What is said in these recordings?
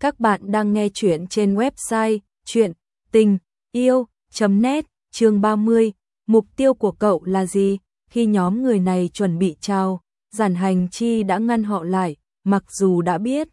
Các bạn đang nghe chuyện trên website chuyện tình yêu.net chương 30. Mục tiêu của cậu là gì? Khi nhóm người này chuẩn bị trao giản hành chi đã ngăn họ lại, mặc dù đã biết.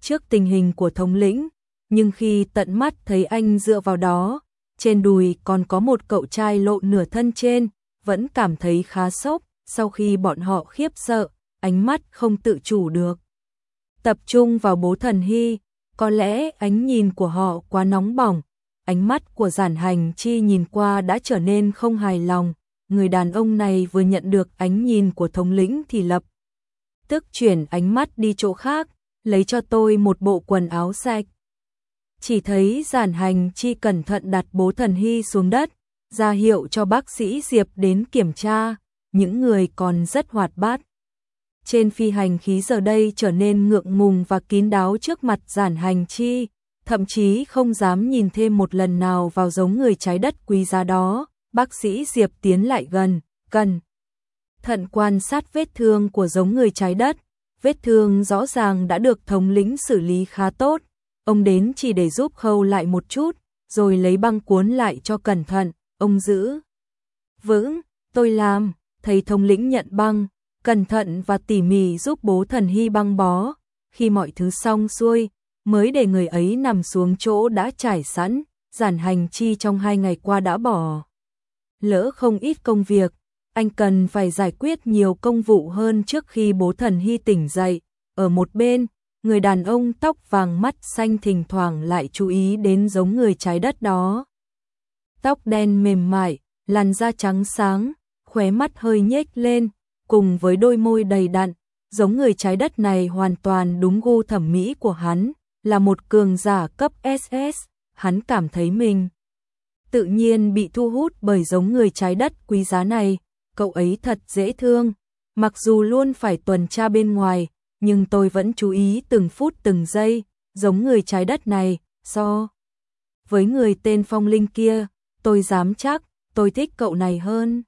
Trước tình hình của thống lĩnh, nhưng khi tận mắt thấy anh dựa vào đó, trên đùi còn có một cậu trai lộ nửa thân trên, vẫn cảm thấy khá sốc, sau khi bọn họ khiếp sợ, ánh mắt không tự chủ được. Tập trung vào bố thần hy, có lẽ ánh nhìn của họ quá nóng bỏng, ánh mắt của giản hành chi nhìn qua đã trở nên không hài lòng, người đàn ông này vừa nhận được ánh nhìn của thống lĩnh thì lập. Tức chuyển ánh mắt đi chỗ khác, lấy cho tôi một bộ quần áo sạch. Chỉ thấy giản hành chi cẩn thận đặt bố thần hy xuống đất, ra hiệu cho bác sĩ Diệp đến kiểm tra, những người còn rất hoạt bát. Trên phi hành khí giờ đây trở nên ngượng ngùng và kín đáo trước mặt giản hành chi, thậm chí không dám nhìn thêm một lần nào vào giống người trái đất quý giá đó. Bác sĩ Diệp tiến lại gần, cần thận quan sát vết thương của giống người trái đất. Vết thương rõ ràng đã được thống lĩnh xử lý khá tốt. Ông đến chỉ để giúp khâu lại một chút, rồi lấy băng cuốn lại cho cẩn thận. Ông giữ vững, tôi làm, thầy thống lĩnh nhận băng, cẩn thận và tỉ mỉ giúp bố thần hy băng bó. Khi mọi thứ xong xuôi, mới để người ấy nằm xuống chỗ đã trải sẵn, giản hành chi trong hai ngày qua đã bỏ. Lỡ không ít công việc, anh cần phải giải quyết nhiều công vụ hơn trước khi bố thần hy tỉnh dậy. Ở một bên, người đàn ông tóc vàng mắt xanh thỉnh thoảng lại chú ý đến giống người trái đất đó. Tóc đen mềm mại, làn da trắng sáng, khóe mắt hơi nhếch lên, cùng với đôi môi đầy đặn, giống người trái đất này hoàn toàn đúng gu thẩm mỹ của hắn, là một cường giả cấp SS, hắn cảm thấy mình tự nhiên bị thu hút bởi giống người trái đất quý giá này, cậu ấy thật dễ thương, mặc dù luôn phải tuần tra bên ngoài, nhưng tôi vẫn chú ý từng phút từng giây, giống người trái đất này, so với người tên phong linh kia, tôi dám chắc, tôi thích cậu này hơn.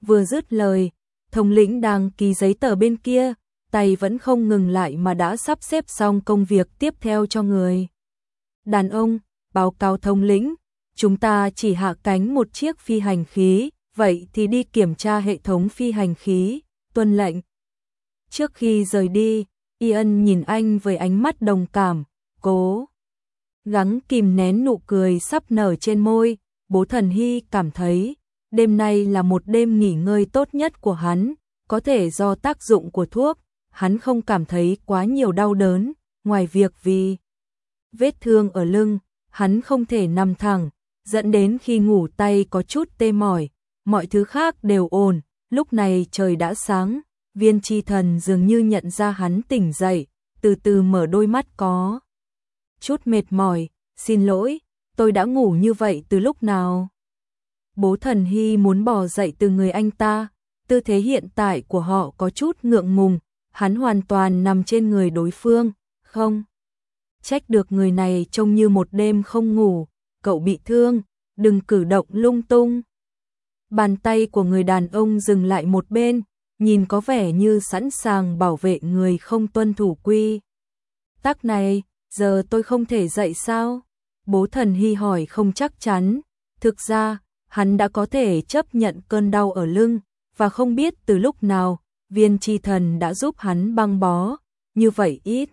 Vừa dứt lời, thống lĩnh đang ký giấy tờ bên kia, tay vẫn không ngừng lại mà đã sắp xếp xong công việc tiếp theo cho người. Đàn ông, báo cáo thống lĩnh, chúng ta chỉ hạ cánh một chiếc phi hành khí, vậy thì đi kiểm tra hệ thống phi hành khí, tuân lệnh. Trước khi rời đi, Ian nhìn anh với ánh mắt đồng cảm, cố gắng kìm nén nụ cười sắp nở trên môi, bố thần hy cảm thấy đêm nay là một đêm nghỉ ngơi tốt nhất của hắn, có thể do tác dụng của thuốc, hắn không cảm thấy quá nhiều đau đớn, ngoài việc vì vết thương ở lưng, hắn không thể nằm thẳng, dẫn đến khi ngủ tay có chút tê mỏi, mọi thứ khác đều ổn, lúc này trời đã sáng, viên chi thần dường như nhận ra hắn tỉnh dậy, từ từ mở đôi mắt có chút mệt mỏi, xin lỗi, tôi đã ngủ như vậy từ lúc nào? Bố thần hy muốn bò dậy từ người anh ta, tư thế hiện tại của họ có chút ngượng ngùng, hắn hoàn toàn nằm trên người đối phương, không? Trách được người này trông như một đêm không ngủ, cậu bị thương, đừng cử động lung tung. Bàn tay của người đàn ông dừng lại một bên, nhìn có vẻ như sẵn sàng bảo vệ người không tuân thủ quy. Tắc này, giờ tôi không thể dậy sao? Bố thần hy hỏi không chắc chắn, thực ra, hắn đã có thể chấp nhận cơn đau ở lưng, và không biết từ lúc nào, viên chi thần đã giúp hắn băng bó, như vậy ít.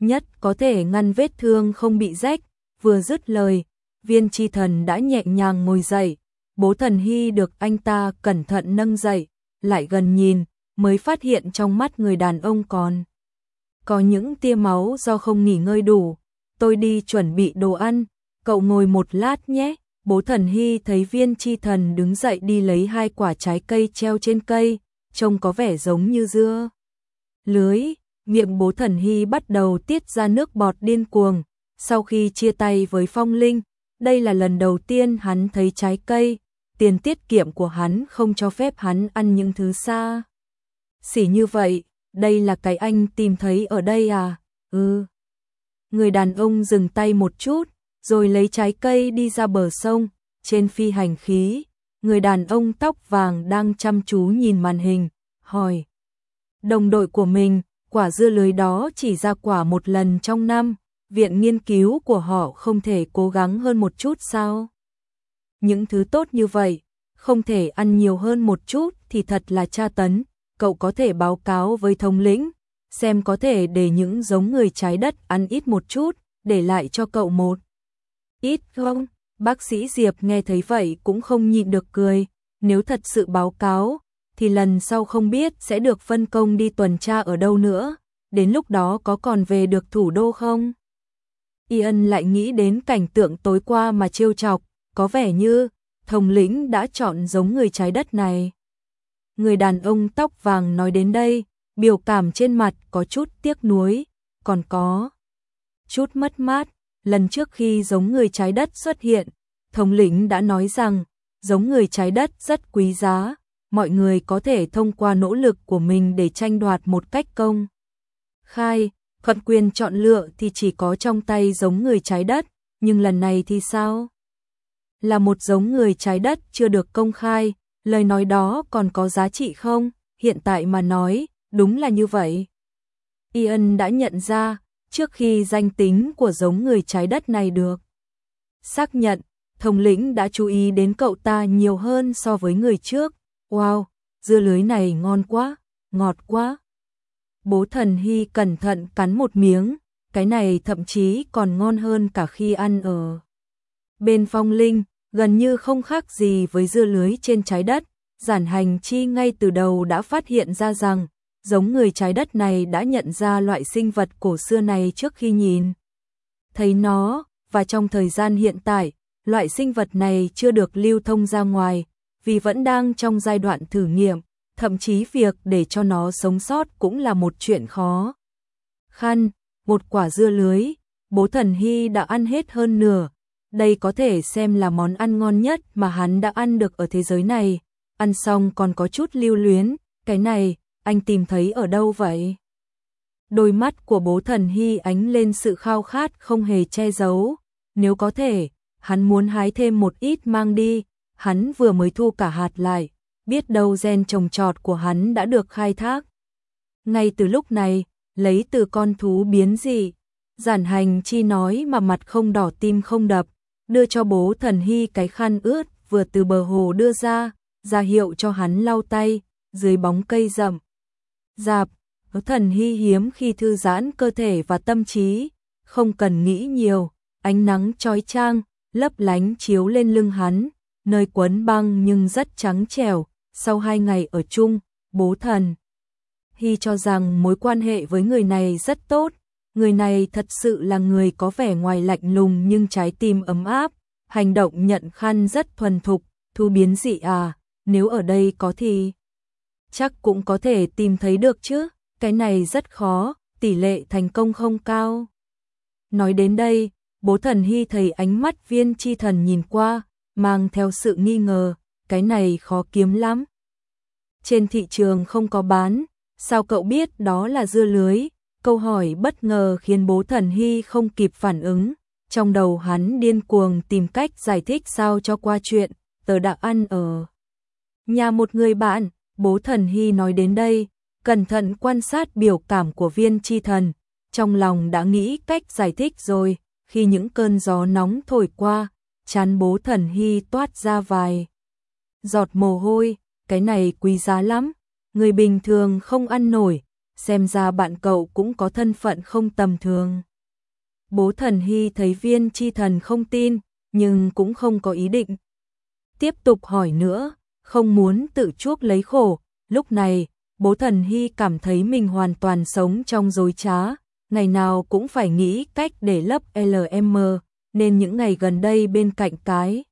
Nhất có thể ngăn vết thương không bị rách, vừa dứt lời, viên chi thần đã nhẹ nhàng ngồi dậy, bố thần hy được anh ta cẩn thận nâng dậy, lại gần nhìn, mới phát hiện trong mắt người đàn ông còn. Có những tia máu do không nghỉ ngơi đủ, tôi đi chuẩn bị đồ ăn, cậu ngồi một lát nhé. Bố thần hy thấy viên chi thần đứng dậy đi lấy hai quả trái cây treo trên cây, trông có vẻ giống như dưa. Lưới, miệng bố thần hy bắt đầu tiết ra nước bọt điên cuồng, sau khi chia tay với phong linh, đây là lần đầu tiên hắn thấy trái cây, tiền tiết kiệm của hắn không cho phép hắn ăn những thứ xa. Xỉ như vậy, đây là cái anh tìm thấy ở đây à? Ừ. Người đàn ông dừng tay một chút, rồi lấy trái cây đi ra bờ sông, trên phi hành khí, người đàn ông tóc vàng đang chăm chú nhìn màn hình, hỏi. Đồng đội của mình, quả dưa lưới đó chỉ ra quả một lần trong năm, viện nghiên cứu của họ không thể cố gắng hơn một chút sao? Những thứ tốt như vậy, không thể ăn nhiều hơn một chút thì thật là tra tấn, cậu có thể báo cáo với thống lĩnh, xem có thể để những giống người trái đất ăn ít một chút, để lại cho cậu một. Ít không? Bác sĩ Diệp nghe thấy vậy cũng không nhịn được cười, nếu thật sự báo cáo, thì lần sau không biết sẽ được phân công đi tuần tra ở đâu nữa, đến lúc đó có còn về được thủ đô không? Ian lại nghĩ đến cảnh tượng tối qua mà trêu chọc, có vẻ như thống lĩnh đã chọn giống người trái đất này. Người đàn ông tóc vàng nói đến đây, biểu cảm trên mặt có chút tiếc nuối, còn có chút mất mát. Lần trước khi giống người trái đất xuất hiện, thống lĩnh đã nói rằng giống người trái đất rất quý giá, mọi người có thể thông qua nỗ lực của mình để tranh đoạt một cách công. Khai, thuận quyền chọn lựa thì chỉ có trong tay giống người trái đất, nhưng lần này thì sao? Là một giống người trái đất chưa được công khai, lời nói đó còn có giá trị không? Hiện tại mà nói, đúng là như vậy. Ian đã nhận ra, trước khi danh tính của giống người trái đất này được xác nhận, thống lĩnh đã chú ý đến cậu ta nhiều hơn so với người trước. Wow, dưa lưới này ngon quá, ngọt quá. Bố thần hy cẩn thận cắn một miếng, cái này thậm chí còn ngon hơn cả khi ăn ở bên phong linh, gần như không khác gì với dưa lưới trên trái đất. Giản hành chi ngay từ đầu đã phát hiện ra rằng, giống người trái đất này đã nhận ra loại sinh vật cổ xưa này trước khi nhìn. Thấy nó, và trong thời gian hiện tại, loại sinh vật này chưa được lưu thông ra ngoài, vì vẫn đang trong giai đoạn thử nghiệm, thậm chí việc để cho nó sống sót cũng là một chuyện khó. Khăn, một quả dưa lưới, bố thần hy đã ăn hết hơn nửa, đây có thể xem là món ăn ngon nhất mà hắn đã ăn được ở thế giới này, ăn xong còn có chút lưu luyến, cái này, anh tìm thấy ở đâu vậy? Đôi mắt của bố thần hy ánh lên sự khao khát không hề che giấu, nếu có thể, hắn muốn hái thêm một ít mang đi, hắn vừa mới thu cả hạt lại, biết đâu gen trồng trọt của hắn đã được khai thác. Ngay từ lúc này, lấy từ con thú biến dị, giản hành chi nói mà mặt không đỏ tim không đập, đưa cho bố thần hy cái khăn ướt vừa từ bờ hồ đưa ra, ra hiệu cho hắn lau tay, dưới bóng cây rậm. Dạp, thần hy hiếm khi thư giãn cơ thể và tâm trí, không cần nghĩ nhiều, ánh nắng trói trang, lấp lánh chiếu lên lưng hắn, nơi quấn băng nhưng rất trắng trẻo, sau hai ngày ở chung, bố thần. Hy cho rằng mối quan hệ với người này rất tốt, người này thật sự là người có vẻ ngoài lạnh lùng nhưng trái tim ấm áp, hành động nhận khăn rất thuần thục, thu biến dị à, nếu ở đây có thì chắc cũng có thể tìm thấy được chứ, cái này rất khó, tỷ lệ thành công không cao. Nói đến đây, bố thần hy thấy ánh mắt viên chi thần nhìn qua, mang theo sự nghi ngờ, cái này khó kiếm lắm. Trên thị trường không có bán, sao cậu biết đó là dưa lưới? Câu hỏi bất ngờ khiến bố thần hy không kịp phản ứng. Trong đầu hắn điên cuồng tìm cách giải thích sao cho qua chuyện, tớ đã ăn ở nhà một người bạn, bố thần hy nói đến đây, cẩn thận quan sát biểu cảm của viên chi thần, trong lòng đã nghĩ cách giải thích rồi, khi những cơn gió nóng thổi qua, chán bố thần hy toát ra vài. Giọt mồ hôi, cái này quý giá lắm, người bình thường không ăn nổi, xem ra bạn cậu cũng có thân phận không tầm thường. Bố thần hy thấy viên chi thần không tin, nhưng cũng không có ý định. Tiếp tục hỏi nữa, không muốn tự chuốc lấy khổ, lúc này, bố thần hy cảm thấy mình hoàn toàn sống trong dối trá, ngày nào cũng phải nghĩ cách để lấp LM, nên những ngày gần đây bên cạnh cái.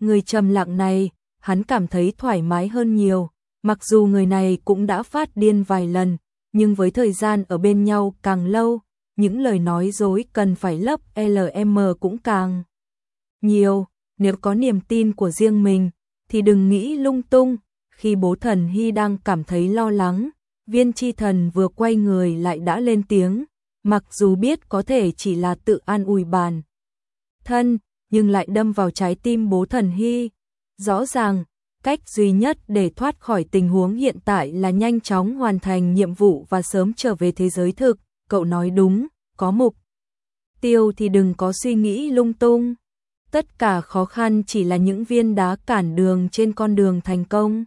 Người trầm lặng này, hắn cảm thấy thoải mái hơn nhiều, mặc dù người này cũng đã phát điên vài lần, nhưng với thời gian ở bên nhau càng lâu, những lời nói dối cần phải lấp LM cũng càng nhiều, nếu có niềm tin của riêng mình, thì đừng nghĩ lung tung, khi bố thần Hy đang cảm thấy lo lắng, viên chi thần vừa quay người lại đã lên tiếng, mặc dù biết có thể chỉ là tự an ủi bàn. Thân, nhưng lại đâm vào trái tim bố thần Hy. Rõ ràng, cách duy nhất để thoát khỏi tình huống hiện tại là nhanh chóng hoàn thành nhiệm vụ và sớm trở về thế giới thực, cậu nói đúng, có mục tiêu thì đừng có suy nghĩ lung tung. Tất cả khó khăn chỉ là những viên đá cản đường trên con đường thành công.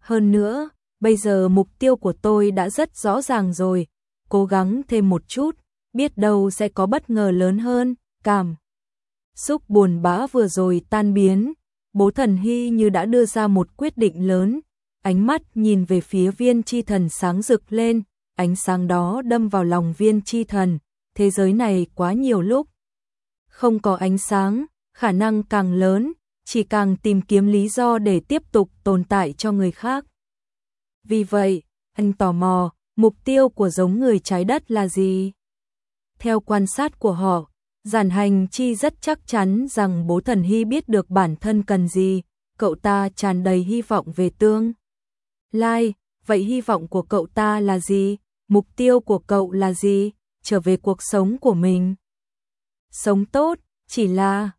Hơn nữa, bây giờ mục tiêu của tôi đã rất rõ ràng rồi, cố gắng thêm một chút, biết đâu sẽ có bất ngờ lớn hơn, cảm. Xúc buồn bã vừa rồi tan biến, bố thần hy như đã đưa ra một quyết định lớn, ánh mắt nhìn về phía viên chi thần sáng rực lên, ánh sáng đó đâm vào lòng viên chi thần, thế giới này quá nhiều lúc. Không có ánh sáng, khả năng càng lớn, chỉ càng tìm kiếm lý do để tiếp tục tồn tại cho người khác. Vì vậy, anh tò mò, mục tiêu của giống người trái đất là gì? Theo quan sát của họ, giản hành chi rất chắc chắn rằng bố thần hy biết được bản thân cần gì, cậu ta tràn đầy hy vọng về tương. Lai, vậy hy vọng của cậu ta là gì? Mục tiêu của cậu là gì? Trở về cuộc sống của mình. Sống tốt, chỉ là...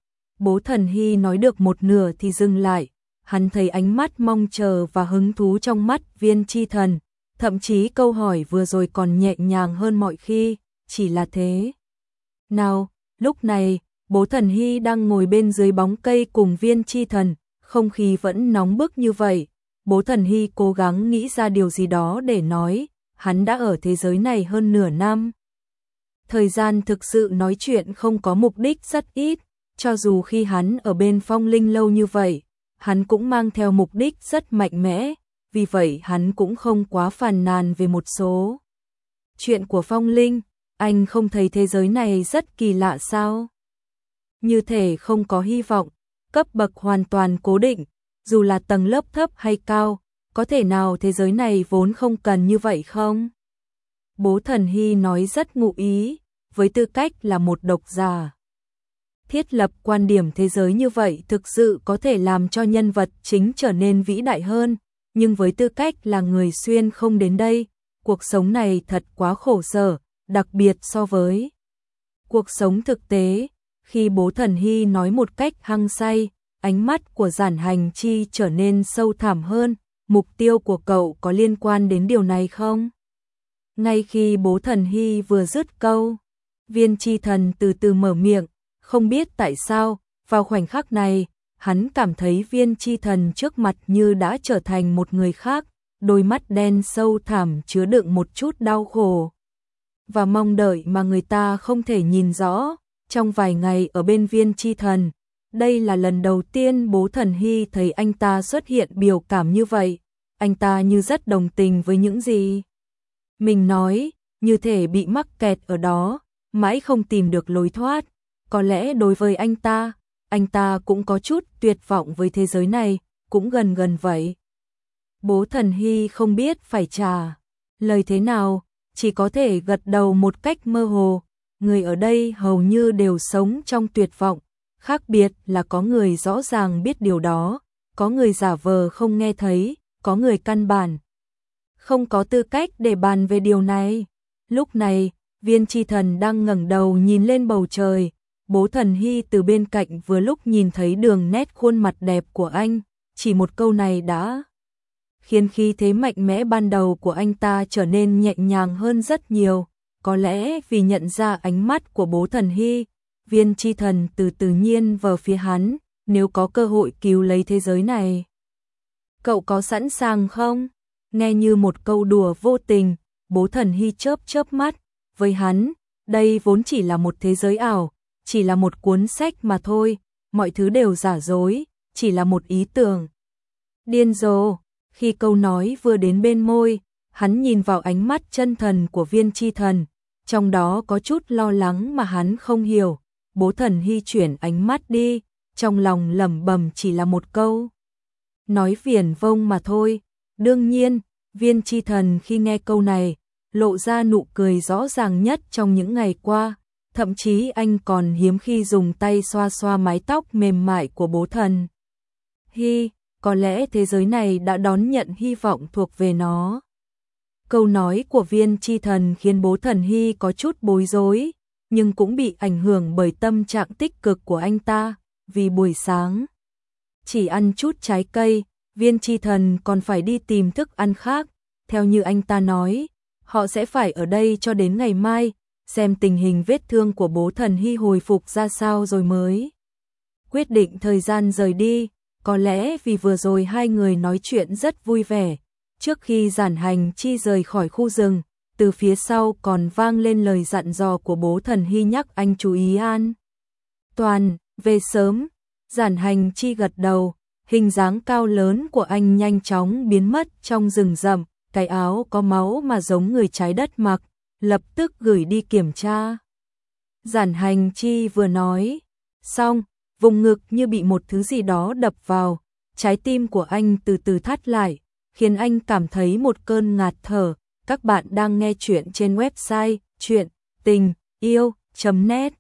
Bố thần hy nói được một nửa thì dừng lại, hắn thấy ánh mắt mong chờ và hứng thú trong mắt viên chi thần, thậm chí câu hỏi vừa rồi còn nhẹ nhàng hơn mọi khi, chỉ là thế. Nào, lúc này, bố thần hy đang ngồi bên dưới bóng cây cùng viên chi thần, không khí vẫn nóng bức như vậy. Bố thần hy cố gắng nghĩ ra điều gì đó để nói, hắn đã ở thế giới này hơn nửa năm. Thời gian thực sự nói chuyện không có mục đích rất ít, cho dù khi hắn ở bên phong linh lâu như vậy, hắn cũng mang theo mục đích rất mạnh mẽ, vì vậy hắn cũng không quá phàn nàn về một số. Chuyện của phong linh, anh không thấy thế giới này rất kỳ lạ sao? Như thể không có hy vọng, cấp bậc hoàn toàn cố định, dù là tầng lớp thấp hay cao, có thể nào thế giới này vốn không cần như vậy không? Bố thần hy nói rất ngụ ý, với tư cách là một độc giả. Thiết lập quan điểm thế giới như vậy thực sự có thể làm cho nhân vật chính trở nên vĩ đại hơn, nhưng với tư cách là người xuyên không đến đây, cuộc sống này thật quá khổ sở, đặc biệt so với cuộc sống thực tế. Khi bố thần hy nói một cách hăng say, ánh mắt của giản hành chi trở nên sâu thẳm hơn, mục tiêu của cậu có liên quan đến điều này không? Ngay khi bố thần hy vừa dứt câu, viên chi thần từ từ mở miệng, không biết tại sao, vào khoảnh khắc này, hắn cảm thấy viên chi thần trước mặt như đã trở thành một người khác, đôi mắt đen sâu thẳm chứa đựng một chút đau khổ. Và mong đợi mà người ta không thể nhìn rõ, trong vài ngày ở bên viên chi thần, đây là lần đầu tiên bố thần hy thấy anh ta xuất hiện biểu cảm như vậy, anh ta như rất đồng tình với những gì. Mình nói, như thể bị mắc kẹt ở đó, mãi không tìm được lối thoát. Có lẽ đối với anh ta, anh ta cũng có chút tuyệt vọng với thế giới này, cũng gần gần vậy. Bố thần hy không biết phải trả lời thế nào, chỉ có thể gật đầu một cách mơ hồ. Người ở đây hầu như đều sống trong tuyệt vọng, khác biệt là có người rõ ràng biết điều đó, có người giả vờ không nghe thấy, có người căn bản không có tư cách để bàn về điều này. Lúc này, viên chi thần đang ngẩng đầu nhìn lên bầu trời, bố thần hy từ bên cạnh vừa lúc nhìn thấy đường nét khuôn mặt đẹp của anh, chỉ một câu này đã khiến khí thế mạnh mẽ ban đầu của anh ta trở nên nhẹ nhàng hơn rất nhiều, có lẽ vì nhận ra ánh mắt của bố thần hy, viên chi thần từ tự nhiên vào phía hắn, nếu có cơ hội cứu lấy thế giới này. Cậu có sẵn sàng không? Nghe như một câu đùa vô tình, bố thần hy chớp chớp mắt, với hắn, đây vốn chỉ là một thế giới ảo, chỉ là một cuốn sách mà thôi, mọi thứ đều giả dối, chỉ là một ý tưởng. Điên rồ, khi câu nói vừa đến bên môi, hắn nhìn vào ánh mắt chân thần của viên chi thần, trong đó có chút lo lắng mà hắn không hiểu. Bố thần hy chuyển ánh mắt đi, trong lòng lẩm bẩm chỉ là một câu. Nói viển vông mà thôi, đương nhiên, viên chi thần khi nghe câu này, lộ ra nụ cười rõ ràng nhất trong những ngày qua, thậm chí anh còn hiếm khi dùng tay xoa xoa mái tóc mềm mại của bố thần. Hi, có lẽ thế giới này đã đón nhận hy vọng thuộc về nó. Câu nói của viên chi thần khiến bố thần Hy có chút bối rối, nhưng cũng bị ảnh hưởng bởi tâm trạng tích cực của anh ta, vì buổi sáng chỉ ăn chút trái cây, viên chi thần còn phải đi tìm thức ăn khác, theo như anh ta nói, họ sẽ phải ở đây cho đến ngày mai, xem tình hình vết thương của bố thần hy hồi phục ra sao rồi mới. Quyết định thời gian rời đi, có lẽ vì vừa rồi hai người nói chuyện rất vui vẻ, trước khi giản hành chi rời khỏi khu rừng, từ phía sau còn vang lên lời dặn dò của bố thần hy nhắc anh chú ý an. Toàn, về sớm, giản hành chi gật đầu, hình dáng cao lớn của anh nhanh chóng biến mất trong rừng rậm, cái áo có máu mà giống người trái đất mặc, lập tức gửi đi kiểm tra. Giản hành chi vừa nói, xong, vùng ngực như bị một thứ gì đó đập vào, trái tim của anh từ từ thắt lại, khiến anh cảm thấy một cơn ngạt thở. Các bạn đang nghe chuyện trên website chuyện tình yêu.net